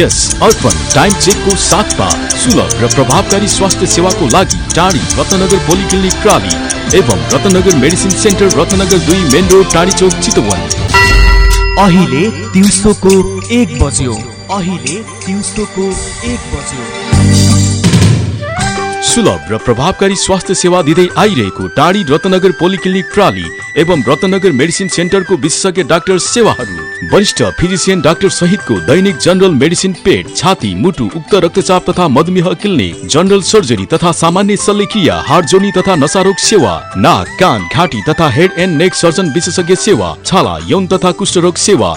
यस अर्पण time चेकको साथमा सुलभ र प्रभावकारी स्वास्थ्य सेवाको लागि टाढी रत्नगर पोलिक्लिनिक प्राली एवं रत्नगर मेडिसिन सेन्टर रत्नगर दुई मेन रोड टाढी चौक चितवन। अहिले दिउँसोको एक बज्यो अहिले दिउँसोको एक बज्यो। सुलभ र प्रभावकारी स्वास्थ्य सेवा दिँदै आइरहेको टाढी रत्नगर पोलिक्लिनिक प्राली एवं रत्नगर मेडिसिन सेन्टरको विशेषज्ञ डाक्टर सेवाहरू। वरिष्ठ फिजिसियन डाक्टर सहितको दैनिक जनरल मेडिसिन पेट छाती मुटु उक्त रक्तचाप तथा मधुमेह क्लिनिक जनरल सर्जरी तथा सामान्य शल्यक्रिया हार्ट जोनी तथा नशारोग सेवा नाक कान घाँटी तथा हेड एन्ड नेक सर्जन विशेषज्ञ सेवा छाला यौन तथा कुष्ठरोग सेवा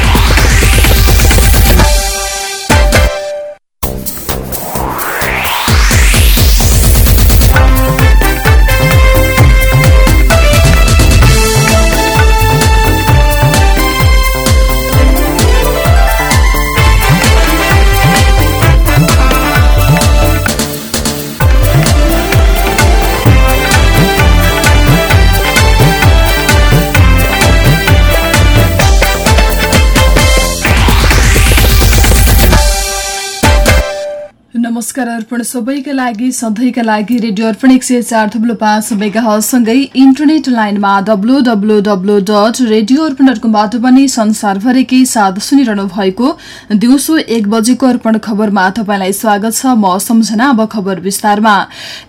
नमस्कार अर्पण सबैका लागि सधैँका लागि रेडियो अर्पण एक सय चार थुप्लो पाँच मेगासँगै इन्टरनेट लाइनमा W W W dot radio Arpan पनि संसारभरिकै साथ सुनिरहनु भएको दिउँसो एक बजेको अर्पण खबरमा तपाईँलाई स्वागत छ म सम्झना अब खबर विस्तारमा।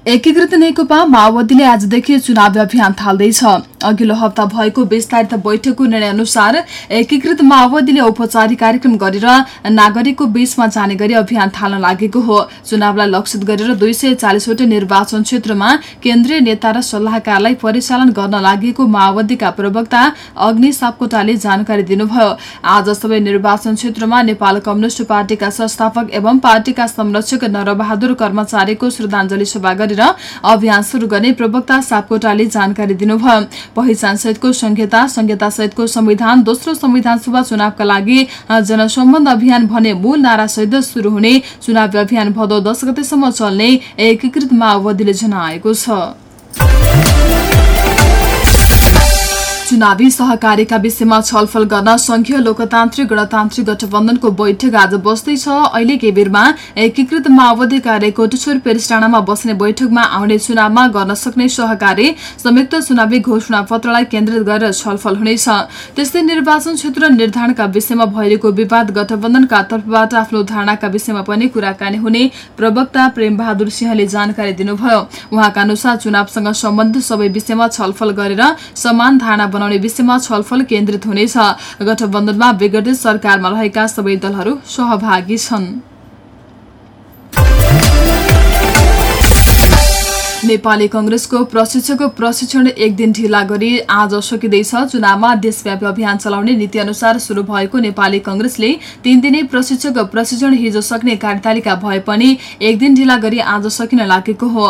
एकीकृत नेकपा माओवादीले आजदेखि चुनावी अभियान थाल्दैछ। अघिल्लो हप्ता भएको विस्तारित बैठकको निर्णय अनुसार एकीकृत माओवादीले औपचारिक कार्यक्रम गरेर नागरिकको बीचमा जाने गरी अभियान थाल्न लागेको हो। चुनावलाई लक्षित गरेर दुई सय चालिसवटा निर्वाचन क्षेत्रमा केन्द्रीय नेता र सल्लाहकारलाई परिचालन गर्न लागेको माओवादीका प्रवक्ता अग्नि सापकोटाले जानकारी दिनुभयो। आज सबै निर्वाचन क्षेत्रमा नेपाल कम्युनिष्ट पार्टीका संस्थापक एवं पार्टीका संरक्षक नरबहादुर कर्मचारीको श्रद्धाञ्जली सभा गरेर अभियान शुरू गर्ने प्रवक्ता सापकोटाले जानकारी दिनुभयो। पहिचान सहितको संहिता संहिता सहितको संविधान दोस्रो संविधान सभा चुनावका लागि जनसम्बन्ध अभियान भने मूल नारा सहित शुरू हुने चुनावी अभियान भदौ दस गतेसम्म चल्ने एकीकृत माओवादीले जनाएको छ। चुनावी सहकारीका विषयमा छलफल गर्न संघीय लोकतान्त्रिक गणतान्त्रिक गठबन्धनको बैठक आज बस्दैछ अहिले केबीरमा एकीकृत माओवादी कार्य कोटेश्वर पेरिस्टाणामा बस्ने बैठकमा आउने चुनावमा गर्न सक्ने सहकारी संयुक्त चुनावी घोषणा पत्रलाई केन्द्रित गरेर छलफल हुनेछ। त्यस्तै निर्वाचन क्षेत्र निर्धारणका विषयमा भइरहेको विवाद गठबन्धनका तर्फबाट आफ्नो धारणाका विषयमा पनि कुराकानी हुने प्रवक्ता प्रेम बहादुर सिंहले जानकारी दिनुभयो। उहाँका अनुसार चुनावसँग सम्बन्धित सबै विषयमा छलफल गरेर समान धारणा बनाउने विषयमा छलफल केन्द्रित हुनेछ। गठबन्धनमा विगत सरकारमा रहेका सबै दलहरू सहभागी छन्। नेपाली कंग्रेसको प्रशिक्षकको प्रशिक्षण एक दिन ढिला गरी आज सकिँदैछ। चुनावमा देशव्यापी अभियान चलाउने नीति अनुसार शुरू भएको नेपाली कंग्रेसले तीन दिने प्रशिक्षक प्रशिक्षण हिजो सक्ने कार्यतालिका भए पनि एक दिन ढिला गरी आज सकिन लागेको हो।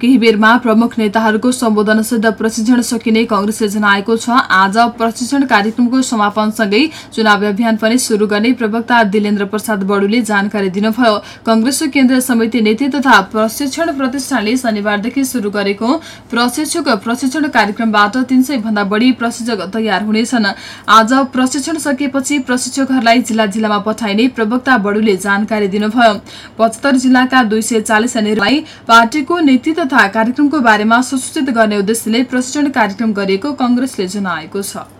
केही बेरमा प्रमुख नेताहरूको सम्बोधनसित प्रशिक्षण सकिने कंग्रेसले जनाएको छ। आज प्रशिक्षण कार्यक्रमको समापनसँगै चुनावी अभियान पनि शुरू गर्ने प्रवक्ता दिलेन्द्र प्रसाद बडुले जानकारी दिनुभयो। कंग्रेसको केन्द्रीय समिति नीति तथा प्रशिक्षण प्रतिष्ठानले शनिबारदेखि शुरू गरेको प्रशिक्षक प्रशिक्षण कार्यक्रमबाट तीन भन्दा बढी प्रशिक्षक तयार हुनेछन्। आज प्रशिक्षण सकिएपछि प्रशिक्षकहरूलाई जिल्ला जिल्लामा पठाइने प्रवक्ता बडुले जानकारी दिनुभयो। पचहत्तर जिल्लाका दुई सय चालिसजनालाई पार्टीको नीति तथा कार्यक्रमको बारेमा सुसूचित गर्ने उद्देश्यले प्रशिक्षण कार्यक्रम गरिएको कंग्रेसले जनाएको छ।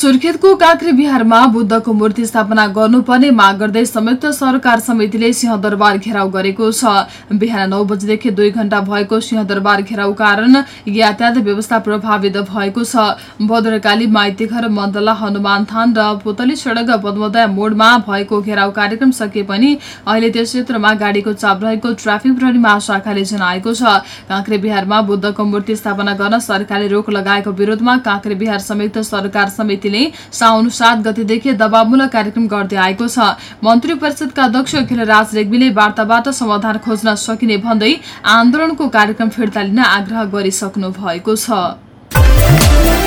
सुर्खेतको काँक्री बिहारमा बुद्धको मूर्ति स्थापना गर्नुपर्ने माग गर्दै संयुक्त सरकार समितिले सिंहदरबार घेराउ गरेको छ। बिहान नौ बजेदेखि दुई घण्टा भएको सिंहदरबार घेराउ कारण यातायात व्यवस्था प्रभावित भएको छ। भद्रकाली माइतीघर मण्डला हनुमान थान र पुतली सड़क पद्मोदय मोडमा भएको घेराउ कार्यक्रम सके पनि अहिले त्यस क्षेत्रमा गाडीको चाप रहेको ट्राफिक प्रहरी महाशाखाले जनाएको छ। काँक्रे बिहारमा बुद्धको मूर्ति स्थापना गर्न सरकारले रोक लगाएको विरोधमा काँक्रे बिहार संयुक्त सरकार समितिले साउन सात गतिदेखि दबावमूलक कार्यक्रम गर्दै आएको छ। मन्त्री परिषदका अध्यक्ष खिलराज रेग्मीले वार्ताबाट समाधान खोज्न सकिने भन्दै आन्दोलनको कार्यक्रम फिर्ता लिन आग्रह गरिसक्नु भएको छ।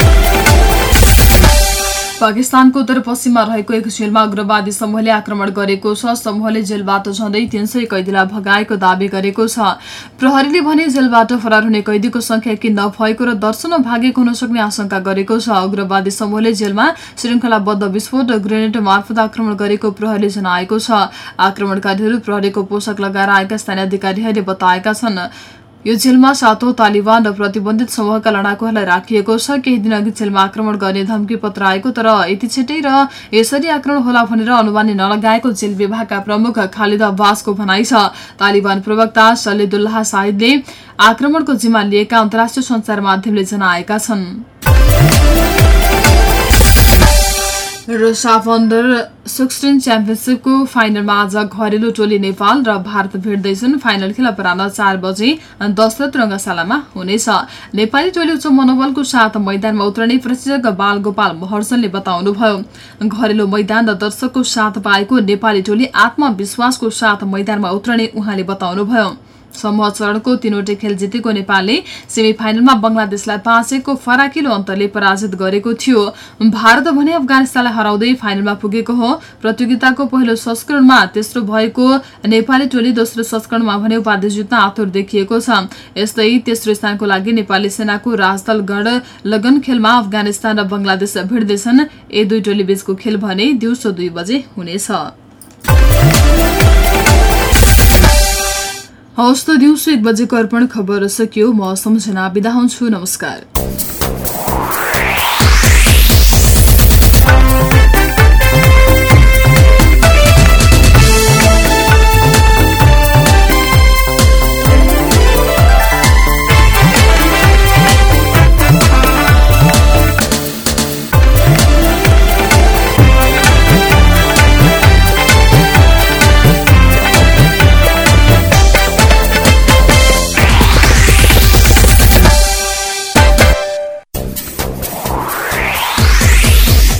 पाकिस्तानको उत्तर पश्चिममा रहेको एक जेलमा उग्रवादी समूहले आक्रमण गरेको छ। समूहले जेलबाट झण्डै तीन सय कैदीलाई भगाएको दावी गरेको छ। प्रहरीले भने जेलबाट फरार हुने कैदीको संख्या कि नभएको र दर्शनमा भागेको हुन सक्ने आशंका गरेको छ। उग्रवादी समूहले जेलमा श्रृङ्खलाबद्ध विस्फोट ग्रेनेड मार्फत आक्रमण गरेको प्रहरीले जनाएको छ। आक्रमणकारीहरू प्रहरीको पोषक लगाएर आएका स्थानीय अधिकारीहरूले बताएका छन्। यो जेलमा सातौं तालिबान र प्रतिबन्धित समूहका लडाकुहरूलाई राखिएको छ। केही दिन अघि जेलमा आक्रमण गर्ने धम्की पत्र आएको तर यति छिटै र यसरी आक्रमण होला भनेर अनुमानी नलगाएको जेल विभागका प्रमुख खालिद अब्बासको भनाइ छ। तालिबान प्रवक्ता सलिदुल्लाह साहिदले आक्रमणको जिम्मा लिएका अन्तर्राष्ट्रिय सञ्चार माध्यमले जनाएका छन्। र साफ अन्डर सिक्सटिन च्याम्पियनसिपको फाइनलमा आज घरेलु टोली नेपाल र भारत भेट्दैछन्। फाइनल खेल अपराह चार बजे दशरथ रङ्गशालामा हुनेछ। नेपाली टोली उच्च मनोबलको साथ मैदानमा उत्रने प्रशिक्षक बाल गोपाल महर्जनले बताउनुभयो घरेलु मैदान र दर्शकको साथ पाएको नेपाली टोली आत्मविश्वासको साथ मैदानमा उत्रने उहाँले बताउनुभयो। समूह चरणको तीनवटै खेल जितेको नेपालले सेमी फाइनलमा बंगलादेशलाई पाँच एकको फराकिलो अन्तरले पराजित गरेको थियो। भारत भने अफगानिस्तानलाई हराउँदै फाइनलमा पुगेको हो। प्रतियोगिताको पहिलो संस्करणमा तेस्रो भएको नेपाली टोली दोस्रो संस्करणमा भने उपाधि जित्न आतुर देखिएको छ। यस्तै तेस्रो स्थानको लागि नेपाली सेनाको राजदल गण लगन खेलमा अफगानिस्तान र बंगलादेश भिड्दैछन्। यी दुई टोली बीचको खेल भने दिउँसो दुई बजे हुनेछ। हवस् त दिउँसो एक बजेको अर्पण खबर सकियो म सम्झना बिदा हुन्छु। नमस्कार।